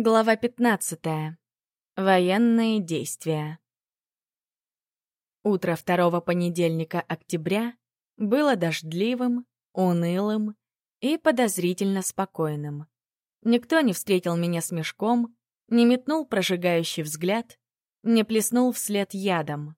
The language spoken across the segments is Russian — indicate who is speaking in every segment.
Speaker 1: Глава 15. Военные действия. Утро второго понедельника октября было дождливым, унылым и подозрительно спокойным. Никто не встретил меня с мешком, не метнул прожигающий взгляд, не плеснул вслед ядом.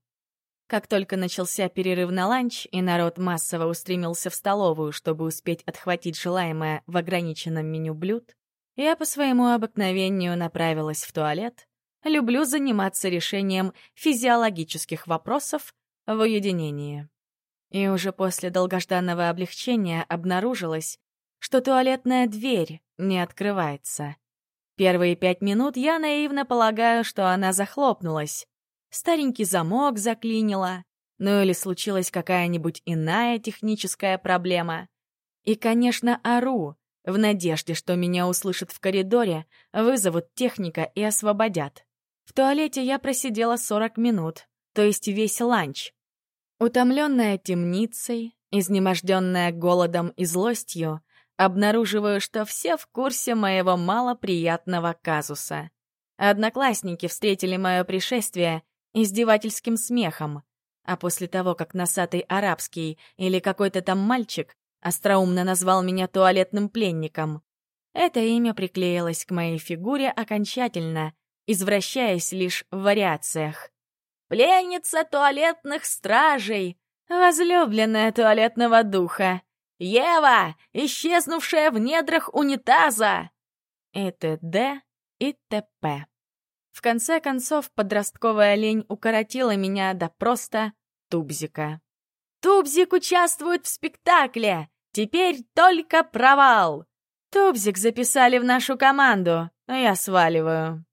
Speaker 1: Как только начался перерыв на ланч, и народ массово устремился в столовую, чтобы успеть отхватить желаемое в ограниченном меню блюд, я по своему обыкновению направилась в туалет. Люблю заниматься решением физиологических вопросов в уединении. И уже после долгожданного облегчения обнаружилось, что туалетная дверь не открывается. Первые пять минут я наивно полагаю, что она захлопнулась. Старенький замок заклинило, ну или случилась какая-нибудь иная техническая проблема. И, конечно, ору, в надежде, что меня услышат в коридоре, вызовут техника и освободят. В туалете я просидела 40 минут, то есть весь ланч. Утомленная темницей, изнеможденная голодом и злостью, обнаруживаю, что все в курсе моего малоприятного казуса. Одноклассники встретили мое пришествие издевательским смехом, а после того, как носатый арабский или какой-то там мальчик остроумно назвал меня туалетным пленником. Это имя приклеилось к моей фигуре окончательно, извращаясь лишь в вариациях. «Пленница туалетных стражей! Возлюбленная туалетного духа! Ева, исчезнувшая в недрах унитаза!» И т.д. и т.п. В конце концов, подростковая лень укоротила меня до просто тубзика. Тубзик участвует в спектакле! Теперь только провал! Тубзик записали в нашу команду, а я сваливаю.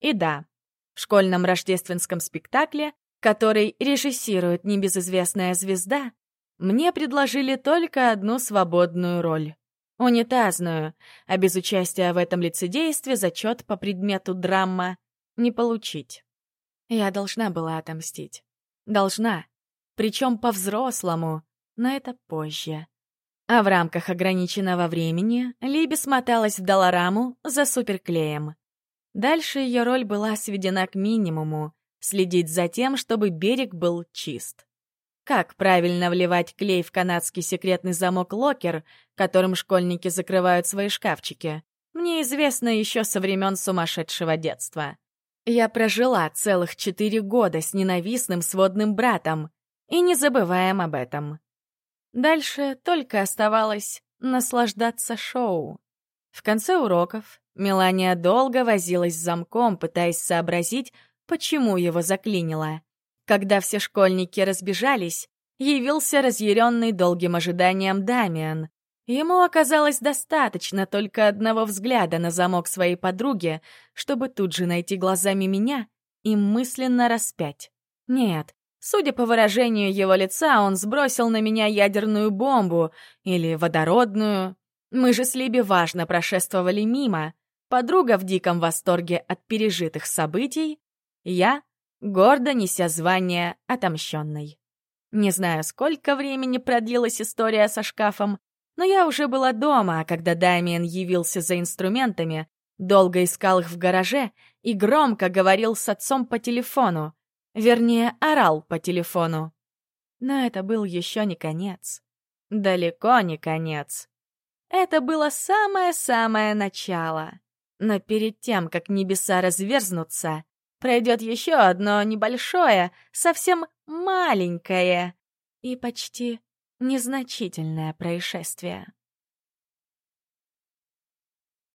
Speaker 1: И да, в школьном рождественском спектакле, который режиссирует небезызвестная звезда, мне предложили только одну свободную роль — унитазную, а без участия в этом лицедействе зачет по предмету драма не получить. Я должна была отомстить. Должна причем по-взрослому, но это позже. А в рамках ограниченного времени Либи смоталась в Долораму за суперклеем. Дальше ее роль была сведена к минимуму — следить за тем, чтобы берег был чист. Как правильно вливать клей в канадский секретный замок-локер, которым школьники закрывают свои шкафчики, мне известно еще со времен сумасшедшего детства. Я прожила целых четыре года с ненавистным сводным братом, и не забываем об этом. Дальше только оставалось наслаждаться шоу. В конце уроков Мелания долго возилась с замком, пытаясь сообразить, почему его заклинило. Когда все школьники разбежались, явился разъяренный долгим ожиданием Дамиан. Ему оказалось достаточно только одного взгляда на замок своей подруги, чтобы тут же найти глазами меня и мысленно распять. Нет, Судя по выражению его лица, он сбросил на меня ядерную бомбу или водородную. Мы же с Либи важно прошествовали мимо. Подруга в диком восторге от пережитых событий. Я, гордо неся звание отомщенной. Не знаю, сколько времени продлилась история со шкафом, но я уже была дома, когда Дамиен явился за инструментами, долго искал их в гараже и громко говорил с отцом по телефону. Вернее, орал по телефону. Но это был еще не конец. Далеко не конец. Это было самое-самое начало. Но перед тем, как небеса разверзнутся, пройдет еще одно небольшое, совсем маленькое и почти незначительное происшествие.